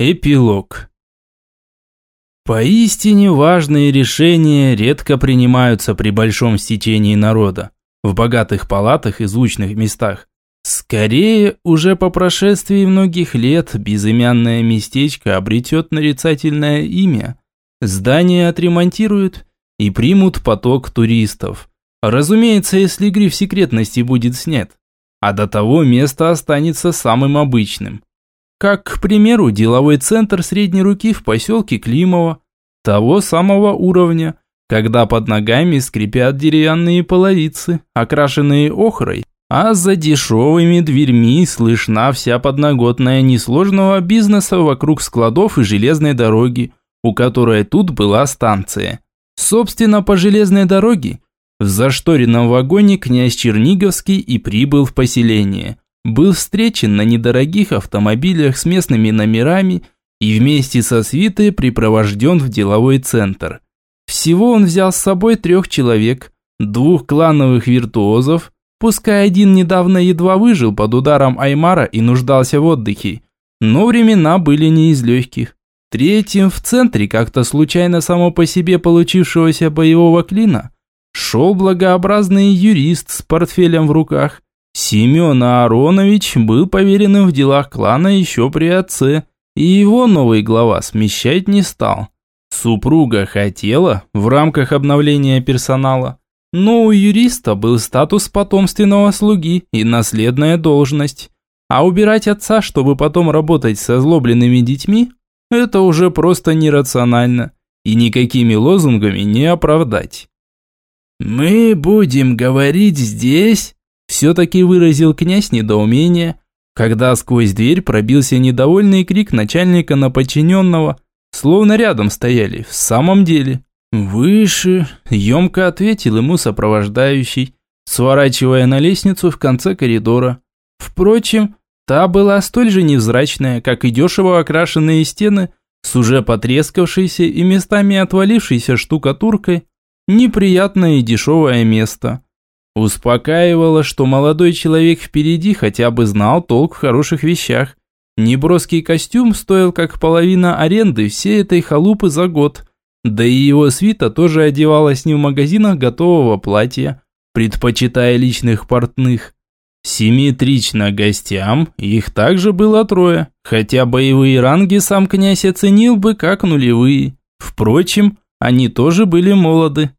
Эпилог. Поистине важные решения редко принимаются при большом стечении народа, в богатых палатах и звучных местах. Скорее, уже по прошествии многих лет безымянное местечко обретет нарицательное имя. Здание отремонтируют и примут поток туристов. Разумеется, если гриф секретности будет снят. А до того место останется самым обычным – как, к примеру, деловой центр средней руки в поселке Климово, того самого уровня, когда под ногами скрипят деревянные половицы, окрашенные охрой, а за дешевыми дверьми слышна вся подноготная несложного бизнеса вокруг складов и железной дороги, у которой тут была станция. Собственно, по железной дороге в зашторенном вагоне князь Черниговский и прибыл в поселение – был встречен на недорогих автомобилях с местными номерами и вместе со свитой припровожден в деловой центр. Всего он взял с собой трех человек, двух клановых виртуозов, пускай один недавно едва выжил под ударом Аймара и нуждался в отдыхе, но времена были не из легких. Третьим в центре как-то случайно само по себе получившегося боевого клина шел благообразный юрист с портфелем в руках – Семен Аронович был поверенным в делах клана еще при отце, и его новый глава смещать не стал. Супруга хотела в рамках обновления персонала, но у юриста был статус потомственного слуги и наследная должность. А убирать отца, чтобы потом работать со злобленными детьми, это уже просто нерационально и никакими лозунгами не оправдать. «Мы будем говорить здесь все-таки выразил князь недоумение, когда сквозь дверь пробился недовольный крик начальника на подчиненного, словно рядом стояли, в самом деле. «Выше!» – емко ответил ему сопровождающий, сворачивая на лестницу в конце коридора. Впрочем, та была столь же невзрачная, как и дешево окрашенные стены, с уже потрескавшейся и местами отвалившейся штукатуркой, неприятное и дешевое место – Успокаивало, что молодой человек впереди хотя бы знал толк в хороших вещах. Неброский костюм стоил как половина аренды всей этой халупы за год. Да и его свита тоже одевалась не в магазинах готового платья, предпочитая личных портных. Симметрично гостям, их также было трое, хотя боевые ранги сам князь оценил бы как нулевые. Впрочем, они тоже были молоды.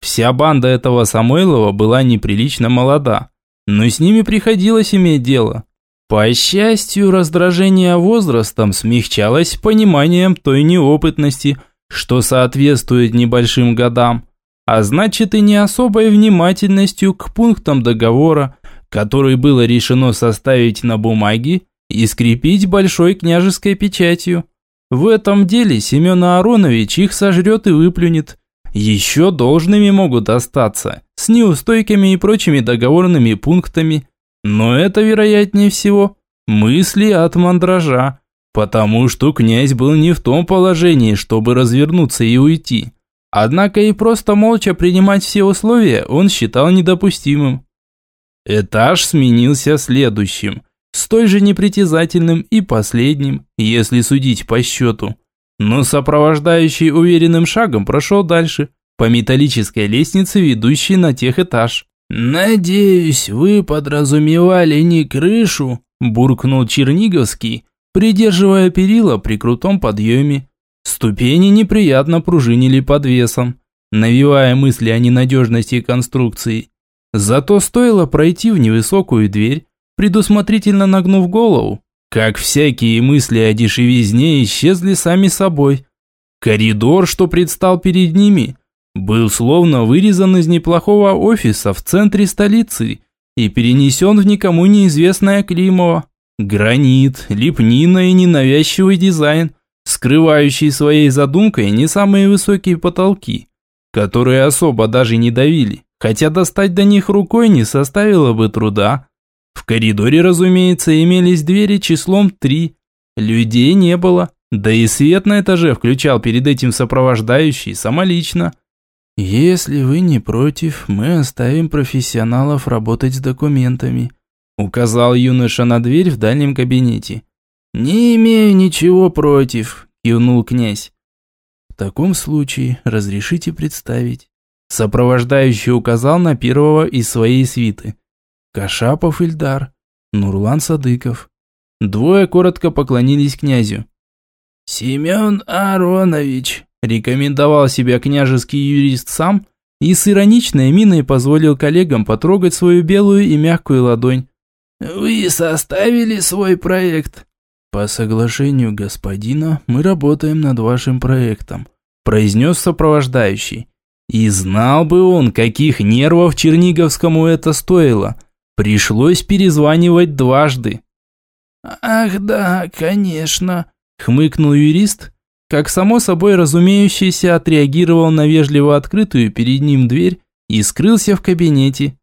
Вся банда этого Самойлова была неприлично молода, но с ними приходилось иметь дело. По счастью, раздражение возрастом смягчалось пониманием той неопытности, что соответствует небольшим годам, а значит и не особой внимательностью к пунктам договора, который было решено составить на бумаге и скрепить большой княжеской печатью. В этом деле Семен Аронович их сожрет и выплюнет, еще должными могут остаться, с неустойками и прочими договорными пунктами. Но это, вероятнее всего, мысли от мандража, потому что князь был не в том положении, чтобы развернуться и уйти. Однако и просто молча принимать все условия он считал недопустимым. Этаж сменился следующим, столь же непритязательным и последним, если судить по счету но сопровождающий уверенным шагом прошел дальше, по металлической лестнице, ведущей на тех этаж. «Надеюсь, вы подразумевали не крышу», – буркнул Черниговский, придерживая перила при крутом подъеме. Ступени неприятно пружинили под весом, навевая мысли о ненадежности конструкции. Зато стоило пройти в невысокую дверь, предусмотрительно нагнув голову, как всякие мысли о дешевизне исчезли сами собой. Коридор, что предстал перед ними, был словно вырезан из неплохого офиса в центре столицы и перенесен в никому неизвестное Климово. Гранит, лепнина и ненавязчивый дизайн, скрывающий своей задумкой не самые высокие потолки, которые особо даже не давили, хотя достать до них рукой не составило бы труда. В коридоре, разумеется, имелись двери числом три. Людей не было, да и свет на этаже включал перед этим сопровождающий самолично. «Если вы не против, мы оставим профессионалов работать с документами», указал юноша на дверь в дальнем кабинете. Не имею ничего против, кивнул князь. В таком случае разрешите представить. Сопровождающий указал на первого из своей свиты. Кашапов Ильдар, Нурлан Садыков. Двое коротко поклонились князю. «Семен Аронович», – рекомендовал себя княжеский юрист сам и с ироничной миной позволил коллегам потрогать свою белую и мягкую ладонь. «Вы составили свой проект?» «По соглашению господина мы работаем над вашим проектом», – произнес сопровождающий. И знал бы он, каких нервов Черниговскому это стоило. Пришлось перезванивать дважды. «Ах да, конечно», – хмыкнул юрист, как само собой разумеющийся отреагировал на вежливо открытую перед ним дверь и скрылся в кабинете.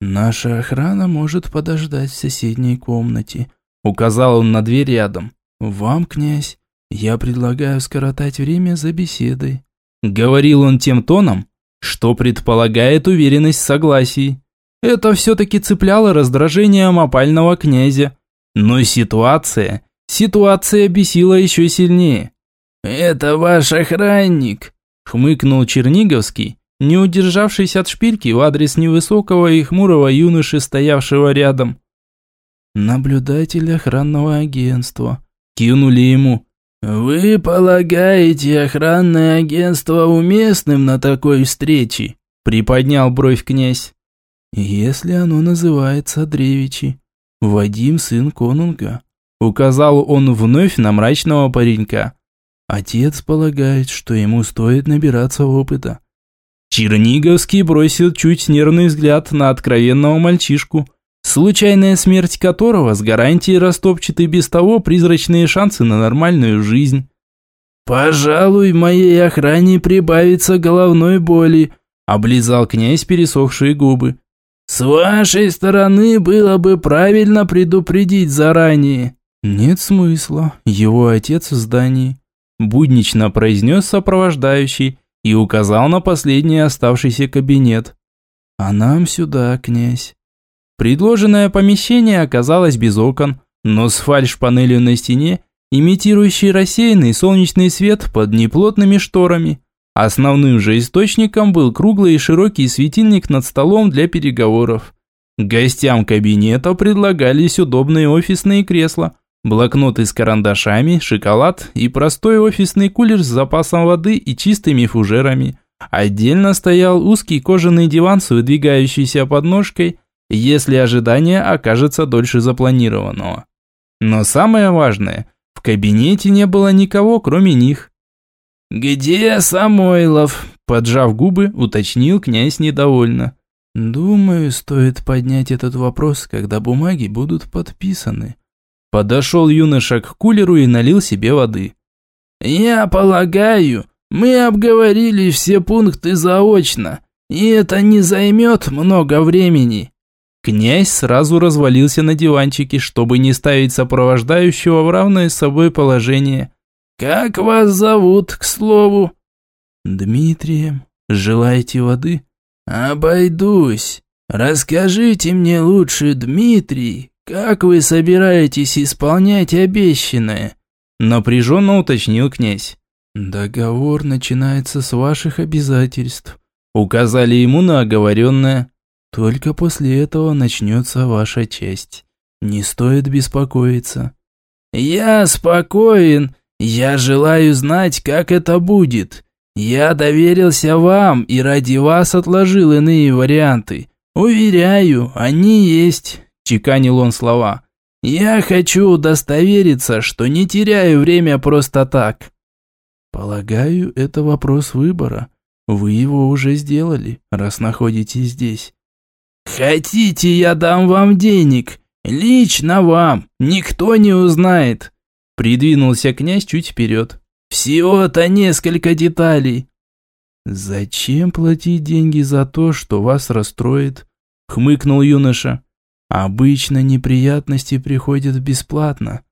«Наша охрана может подождать в соседней комнате», – указал он на дверь рядом. «Вам, князь, я предлагаю скоротать время за беседой». Говорил он тем тоном, что предполагает уверенность в согласии. Это все-таки цепляло раздражением опального князя. Но ситуация, ситуация бесила еще сильнее. «Это ваш охранник», – хмыкнул Черниговский, не удержавшись от шпильки в адрес невысокого и хмурого юноши, стоявшего рядом. «Наблюдатель охранного агентства», – кивнули ему. «Вы полагаете охранное агентство уместным на такой встрече?» Приподнял бровь князь. «Если оно называется Древичи, Вадим сын конунга», указал он вновь на мрачного паренька. Отец полагает, что ему стоит набираться опыта. Черниговский бросил чуть нервный взгляд на откровенного мальчишку, случайная смерть которого с гарантией растопчет и без того призрачные шансы на нормальную жизнь. «Пожалуй, моей охране прибавится головной боли», – облизал князь пересохшие губы. «С вашей стороны было бы правильно предупредить заранее». «Нет смысла, его отец в здании», – буднично произнес сопровождающий и указал на последний оставшийся кабинет. «А нам сюда, князь». Предложенное помещение оказалось без окон, но с фальш-панелью на стене, имитирующей рассеянный солнечный свет под неплотными шторами. Основным же источником был круглый и широкий светильник над столом для переговоров. Гостям кабинета предлагались удобные офисные кресла, блокноты с карандашами, шоколад и простой офисный кулер с запасом воды и чистыми фужерами. Отдельно стоял узкий кожаный диван с выдвигающейся подножкой – если ожидание окажется дольше запланированного. Но самое важное, в кабинете не было никого, кроме них. «Где Самойлов?» – поджав губы, уточнил князь недовольно. «Думаю, стоит поднять этот вопрос, когда бумаги будут подписаны». Подошел юноша к кулеру и налил себе воды. «Я полагаю, мы обговорили все пункты заочно, и это не займет много времени». Князь сразу развалился на диванчике, чтобы не ставить сопровождающего в равное с собой положение. «Как вас зовут, к слову?» «Дмитрием. Желаете воды?» «Обойдусь. Расскажите мне лучше, Дмитрий, как вы собираетесь исполнять обещанное?» Напряженно уточнил князь. «Договор начинается с ваших обязательств», указали ему на оговоренное. Только после этого начнется ваша честь. Не стоит беспокоиться. Я спокоен. Я желаю знать, как это будет. Я доверился вам и ради вас отложил иные варианты. Уверяю, они есть, чеканил он слова. Я хочу удостовериться, что не теряю время просто так. Полагаю, это вопрос выбора. Вы его уже сделали, раз находитесь здесь. «Хотите, я дам вам денег? Лично вам, никто не узнает!» Придвинулся князь чуть вперед. «Всего-то несколько деталей!» «Зачем платить деньги за то, что вас расстроит?» Хмыкнул юноша. «Обычно неприятности приходят бесплатно».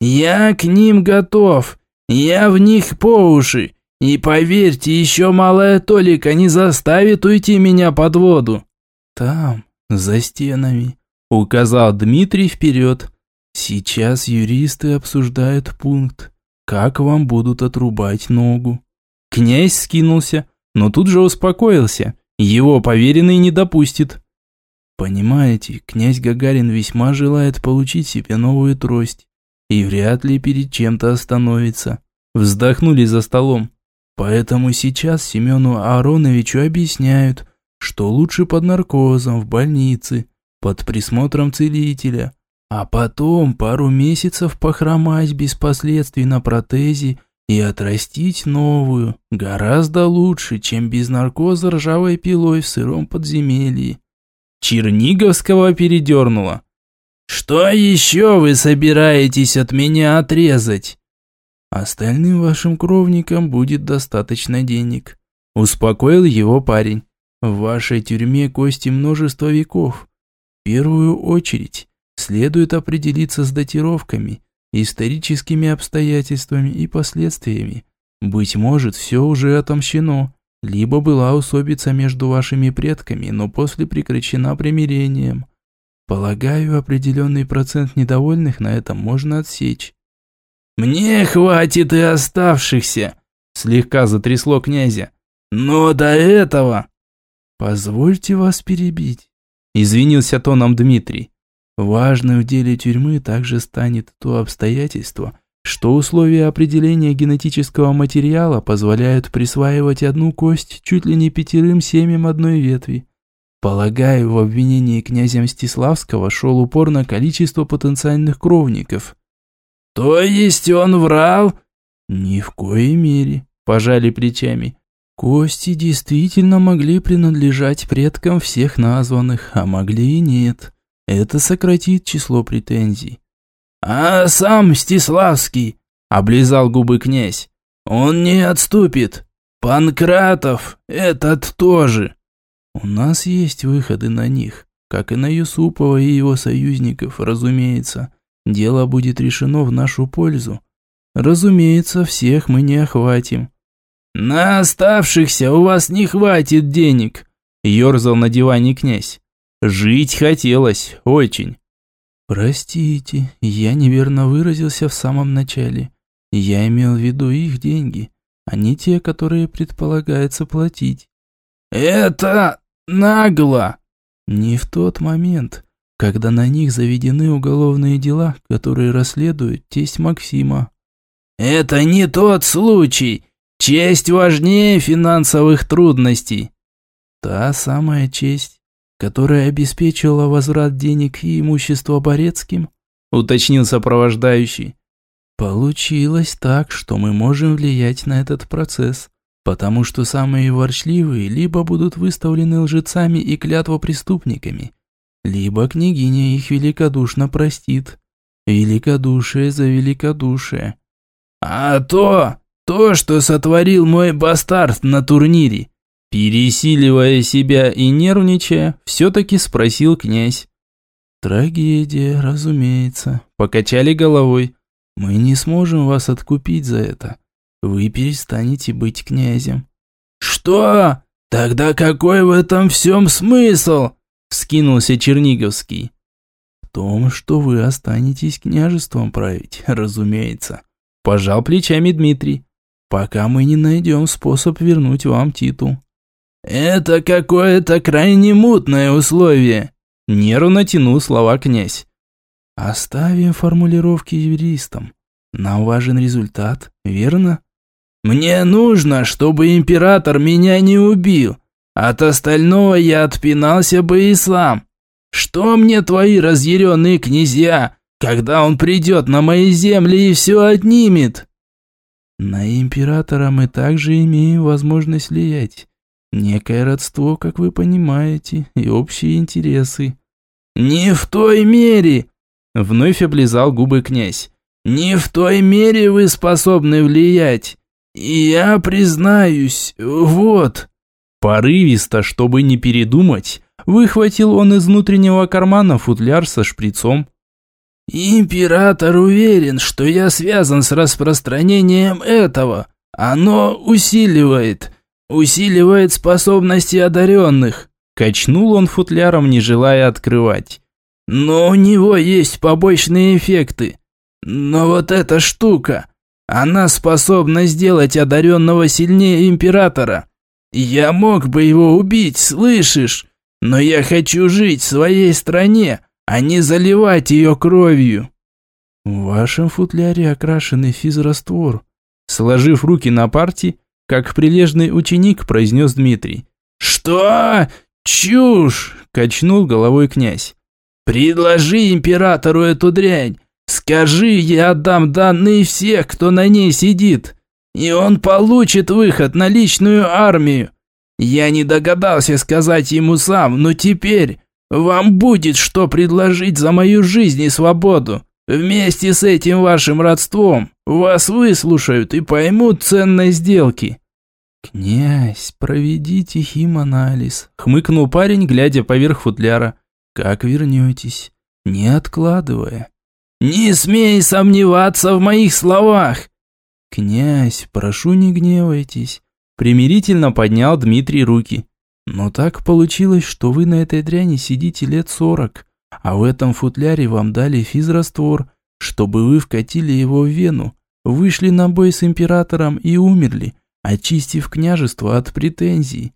«Я к ним готов. Я в них по уши. И поверьте, еще малая толика не заставит уйти меня под воду». «Там, за стенами», – указал Дмитрий вперед. Сейчас юристы обсуждают пункт, как вам будут отрубать ногу. Князь скинулся, но тут же успокоился. Его поверенный не допустит. Понимаете, князь Гагарин весьма желает получить себе новую трость и вряд ли перед чем-то остановится. Вздохнули за столом. Поэтому сейчас Семену Ароновичу объясняют, что лучше под наркозом в больнице, под присмотром целителя, а потом пару месяцев похромать без последствий на протезе и отрастить новую, гораздо лучше, чем без наркоза ржавой пилой в сыром подземелье. Черниговского передернуло. «Что еще вы собираетесь от меня отрезать?» Остальным вашим кровникам будет достаточно денег. Успокоил его парень. В вашей тюрьме кости множества веков. В первую очередь следует определиться с датировками, историческими обстоятельствами и последствиями. Быть может, все уже отомщено, либо была усобица между вашими предками, но после прекращена примирением. Полагаю, определенный процент недовольных на этом можно отсечь. «Мне хватит и оставшихся!» Слегка затрясло князя. «Но до этого...» «Позвольте вас перебить», извинился тоном Дмитрий. Важным в деле тюрьмы также станет то обстоятельство, что условия определения генетического материала позволяют присваивать одну кость чуть ли не пятерым семьям одной ветви. Полагаю, в обвинении князя Мстиславского шел упор на количество потенциальных кровников. «То есть он врал?» «Ни в коей мере», – пожали плечами. «Кости действительно могли принадлежать предкам всех названных, а могли и нет. Это сократит число претензий». «А сам Мстиславский?» – облизал губы князь. «Он не отступит. Панкратов, этот тоже». «У нас есть выходы на них, как и на Юсупова и его союзников, разумеется». Дело будет решено в нашу пользу. Разумеется, всех мы не охватим. На оставшихся у вас не хватит денег, ерзал на диване князь. Жить хотелось, очень. Простите, я неверно выразился в самом начале. Я имел в виду их деньги, а не те, которые предполагается платить. Это нагло. Не в тот момент когда на них заведены уголовные дела, которые расследует тесть Максима. «Это не тот случай! Честь важнее финансовых трудностей!» «Та самая честь, которая обеспечила возврат денег и имущества Борецким?» уточнил сопровождающий. «Получилось так, что мы можем влиять на этот процесс, потому что самые ворчливые либо будут выставлены лжецами и клятвопреступниками, либо княгиня их великодушно простит. Великодушие за великодушие. А то, то, что сотворил мой бастард на турнире, пересиливая себя и нервничая, все-таки спросил князь. Трагедия, разумеется, покачали головой. Мы не сможем вас откупить за это. Вы перестанете быть князем. Что? Тогда какой в этом всем смысл? Скинулся Черниговский. В том, что вы останетесь княжеством править, разумеется. Пожал плечами Дмитрий. Пока мы не найдем способ вернуть вам титул. Это какое-то крайне мутное условие. Нервно тянул слова князь. Оставим формулировки юристам. Нам важен результат, верно? Мне нужно, чтобы император меня не убил. От остального я отпинался бы и сам. Что мне твои разъяренные князья, когда он придет на мои земли и все отнимет? На императора мы также имеем возможность влиять. Некое родство, как вы понимаете, и общие интересы. Не в той мере, вновь облизал губы князь. Не в той мере вы способны влиять. И я признаюсь, вот, Порывисто, чтобы не передумать, выхватил он из внутреннего кармана футляр со шприцом. «Император уверен, что я связан с распространением этого. Оно усиливает, усиливает способности одаренных». Качнул он футляром, не желая открывать. но у него есть побочные эффекты. Но вот эта штука, она способна сделать одаренного сильнее императора. Я мог бы его убить, слышишь? Но я хочу жить в своей стране, а не заливать ее кровью. В вашем футляре окрашенный физраствор. Сложив руки на парте, как прилежный ученик, произнес Дмитрий. «Что? Чушь!» – качнул головой князь. «Предложи императору эту дрянь. Скажи, я отдам данные всех, кто на ней сидит, и он получит выход на личную армию. Я не догадался сказать ему сам, но теперь вам будет что предложить за мою жизнь и свободу. Вместе с этим вашим родством вас выслушают и поймут ценность сделки». «Князь, проведите химанализ», — хмыкнул парень, глядя поверх футляра. «Как вернетесь, не откладывая». «Не смей сомневаться в моих словах!» «Князь, прошу не гневайтесь», — примирительно поднял Дмитрий руки. «Но так получилось, что вы на этой дряни сидите лет сорок, а в этом футляре вам дали физраствор, чтобы вы вкатили его в вену, вышли на бой с императором и умерли, очистив княжество от претензий».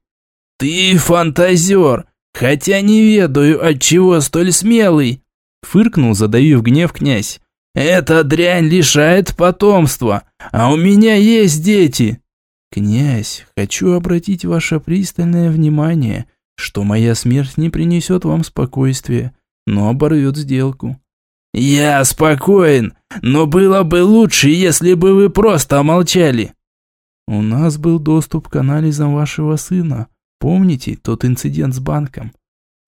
«Ты фантазер, хотя не ведаю, от чего столь смелый!» Фыркнул, задавив гнев князь. «Эта дрянь лишает потомства, а у меня есть дети!» «Князь, хочу обратить ваше пристальное внимание, что моя смерть не принесет вам спокойствия, но оборвет сделку». «Я спокоен, но было бы лучше, если бы вы просто молчали». «У нас был доступ к анализам вашего сына. Помните тот инцидент с банком?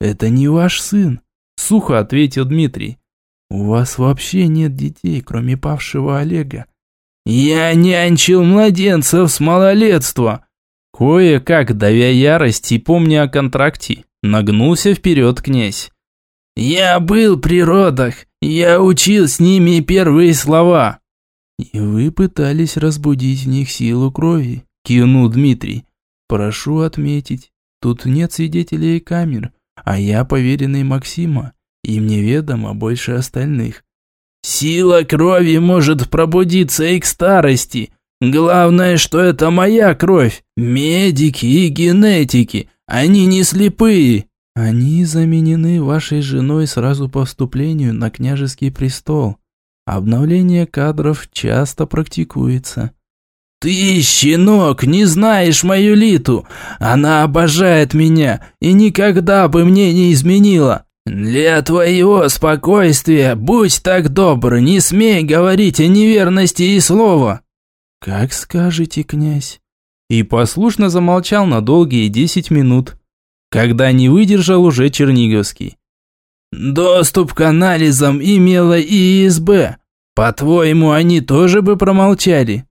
Это не ваш сын, Сухо ответил Дмитрий. У вас вообще нет детей, кроме павшего Олега. Я нянчил младенцев с малолетства. Кое-как, давя ярость и помня о контракте, нагнулся вперед князь. Я был при родах, я учил с ними первые слова. И вы пытались разбудить в них силу крови, кивнул Дмитрий. Прошу отметить, тут нет свидетелей и камер, а я поверенный Максима, и мне ведомо больше остальных. Сила крови может пробудиться и к старости. Главное, что это моя кровь. Медики и генетики, они не слепые. Они заменены вашей женой сразу по вступлению на княжеский престол. Обновление кадров часто практикуется. «Ты, щенок, не знаешь мою Литу. Она обожает меня и никогда бы мне не изменила. Для твоего спокойствия будь так добр, не смей говорить о неверности и слова». «Как скажете, князь». И послушно замолчал на долгие десять минут, когда не выдержал уже Черниговский. «Доступ к анализам имела ИСБ. По-твоему, они тоже бы промолчали?»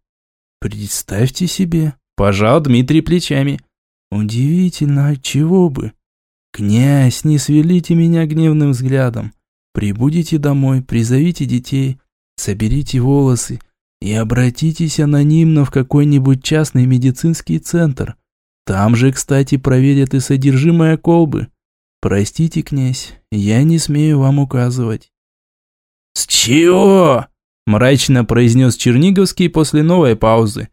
Представьте себе, пожал Дмитрий плечами. Удивительно, от чего бы? Князь, не свелите меня гневным взглядом. Прибудете домой, призовите детей, соберите волосы и обратитесь анонимно в какой-нибудь частный медицинский центр. Там же, кстати, проверят и содержимое колбы. Простите, князь, я не смею вам указывать. С чего? мрачно произнес Черниговский после новой паузы.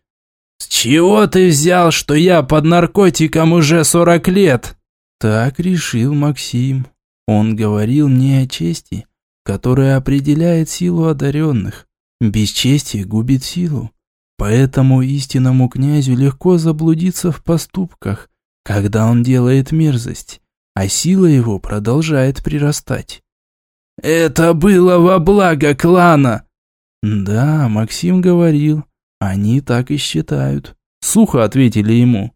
«С чего ты взял, что я под наркотиком уже сорок лет?» Так решил Максим. Он говорил мне о чести, которая определяет силу одаренных. Бесчестие губит силу. Поэтому истинному князю легко заблудиться в поступках, когда он делает мерзость, а сила его продолжает прирастать. «Это было во благо клана!» «Да, Максим говорил. Они так и считают». Сухо ответили ему.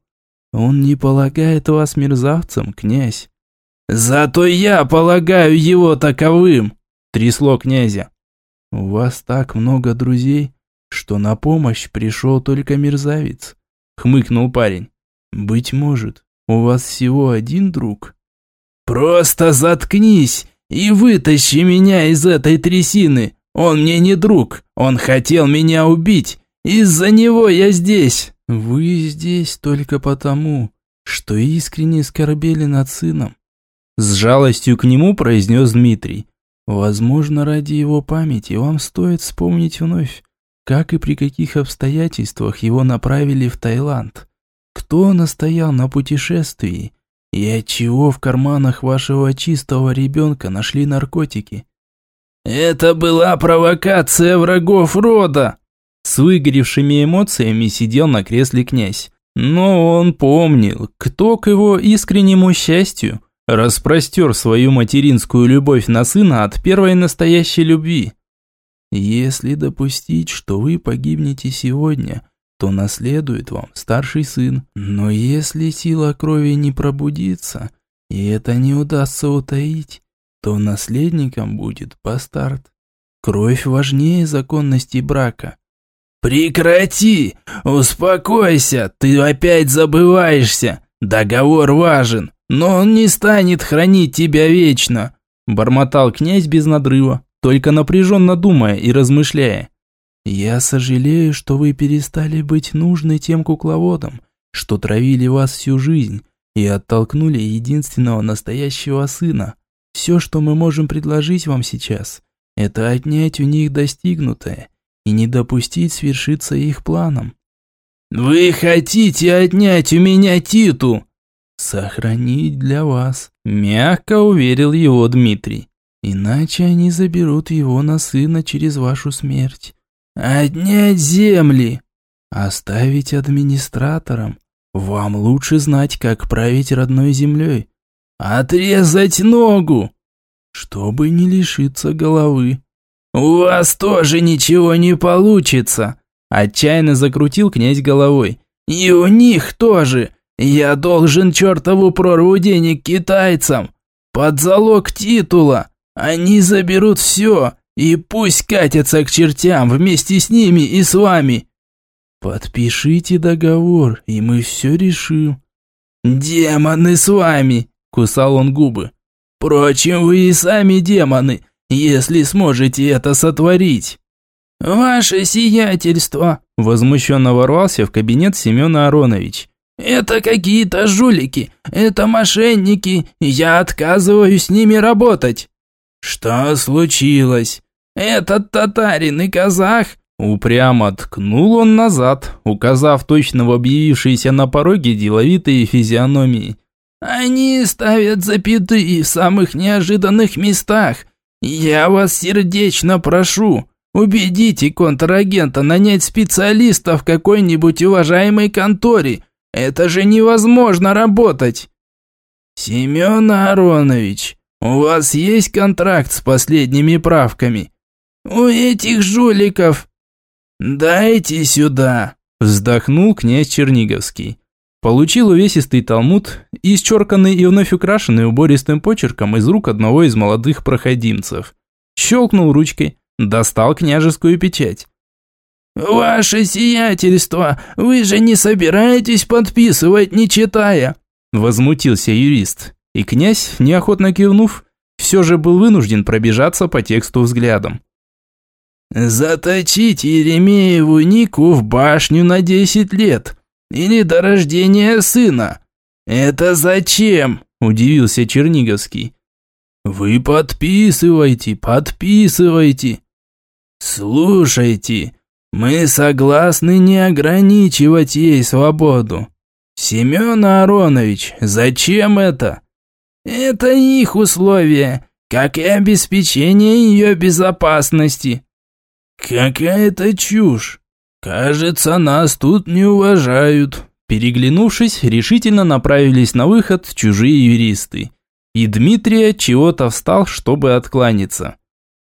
«Он не полагает вас мерзавцем, князь». «Зато я полагаю его таковым», – трясло князя. «У вас так много друзей, что на помощь пришел только мерзавец», – хмыкнул парень. «Быть может, у вас всего один друг?» «Просто заткнись и вытащи меня из этой трясины!» Он мне не друг, он хотел меня убить. Из-за него я здесь. Вы здесь только потому, что искренне скорбели над сыном. С жалостью к нему произнес Дмитрий. Возможно, ради его памяти вам стоит вспомнить вновь, как и при каких обстоятельствах его направили в Таиланд. Кто настоял на путешествии и отчего в карманах вашего чистого ребенка нашли наркотики? «Это была провокация врагов рода!» С выгоревшими эмоциями сидел на кресле князь. Но он помнил, кто к его искреннему счастью распростер свою материнскую любовь на сына от первой настоящей любви. Если допустить, что вы погибнете сегодня, то наследует вам старший сын. Но если сила крови не пробудится, и это не удастся утаить, то наследником будет бастард. Кровь важнее законности брака. «Прекрати! Успокойся! Ты опять забываешься! Договор важен, но он не станет хранить тебя вечно!» Бормотал князь без надрыва, только напряженно думая и размышляя. «Я сожалею, что вы перестали быть нужны тем кукловодам, что травили вас всю жизнь и оттолкнули единственного настоящего сына. Все, что мы можем предложить вам сейчас, это отнять у них достигнутое и не допустить свершиться их планам. «Вы хотите отнять у меня Титу?» «Сохранить для вас», – мягко уверил его Дмитрий. «Иначе они заберут его на сына через вашу смерть». «Отнять земли!» «Оставить администратором. Вам лучше знать, как править родной землей». «Отрезать ногу!» «Чтобы не лишиться головы». «У вас тоже ничего не получится!» Отчаянно закрутил князь головой. «И у них тоже! Я должен чертову прорву денег китайцам! Под залог титула! Они заберут все, и пусть катятся к чертям вместе с ними и с вами!» «Подпишите договор, и мы все решим». «Демоны с вами!» – кусал он губы. «Впрочем, вы и сами демоны, если сможете это сотворить». «Ваше сиятельство!» – возмущенно ворвался в кабинет Семен Аронович. «Это какие-то жулики, это мошенники, я отказываюсь с ними работать». «Что случилось?» «Этот татарин и казах...» Упрямо ткнул он назад, указав точно в объявившиеся на пороге деловитые физиономии. «Они ставят запятые в самых неожиданных местах, «Я вас сердечно прошу, убедите контрагента нанять специалиста в какой-нибудь уважаемой конторе. Это же невозможно работать!» «Семен Аронович, у вас есть контракт с последними правками?» «У этих жуликов!» «Дайте сюда!» – вздохнул князь Черниговский. Получил увесистый талмуд, исчерканный и вновь украшенный убористым почерком из рук одного из молодых проходимцев. Щелкнул ручкой, достал княжескую печать. «Ваше сиятельство, вы же не собираетесь подписывать, не читая?» Возмутился юрист, и князь, неохотно кивнув, все же был вынужден пробежаться по тексту взглядом. «Заточить Еремееву Нику в башню на десять лет, или до рождения сына. Это зачем? Удивился Черниговский. Вы подписывайте, подписывайте. Слушайте, мы согласны не ограничивать ей свободу. Семен Аронович, зачем это? Это их условия, как и обеспечение ее безопасности. Какая-то чушь. «Кажется, нас тут не уважают». Переглянувшись, решительно направились на выход чужие юристы. И Дмитрий чего-то встал, чтобы откланяться.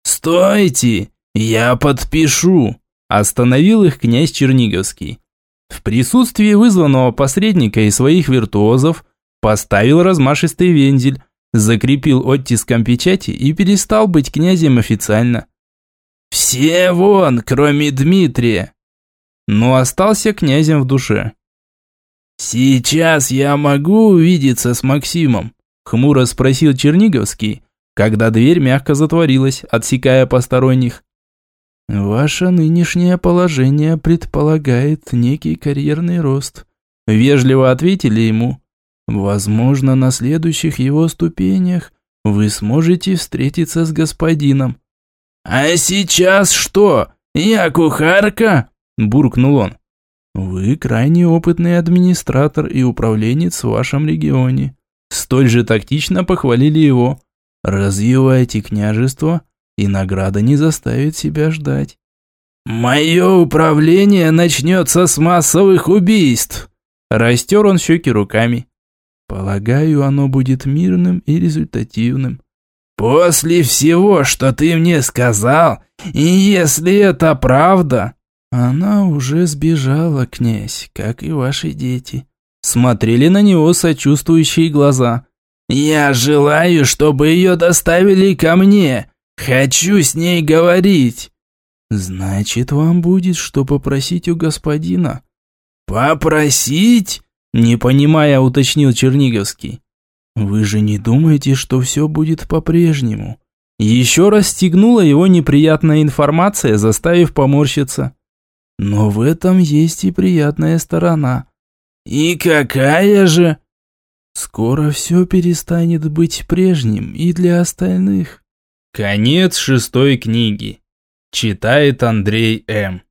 «Стойте! Я подпишу!» Остановил их князь Черниговский. В присутствии вызванного посредника и своих виртуозов поставил размашистый вензель, закрепил оттиском печати и перестал быть князем официально. «Все вон, кроме Дмитрия!» но остался князем в душе. «Сейчас я могу увидеться с Максимом?» – хмуро спросил Черниговский, когда дверь мягко затворилась, отсекая посторонних. «Ваше нынешнее положение предполагает некий карьерный рост», – вежливо ответили ему. «Возможно, на следующих его ступенях вы сможете встретиться с господином. «А сейчас что? Я кухарка?» – буркнул он. «Вы крайне опытный администратор и управленец в вашем регионе». Столь же тактично похвалили его. «Развивайте княжество, и награда не заставит себя ждать». «Мое управление начнется с массовых убийств!» Растер он щеки руками. «Полагаю, оно будет мирным и результативным». «После всего, что ты мне сказал, и если это правда...» «Она уже сбежала, князь, как и ваши дети». Смотрели на него сочувствующие глаза. «Я желаю, чтобы ее доставили ко мне. Хочу с ней говорить». «Значит, вам будет что попросить у господина». «Попросить?» Не понимая, уточнил Черниговский. «Вы же не думаете, что все будет по-прежнему?» Еще раз стегнула его неприятная информация, заставив поморщиться. «Но в этом есть и приятная сторона». «И какая же?» «Скоро все перестанет быть прежним и для остальных». Конец шестой книги. Читает Андрей М.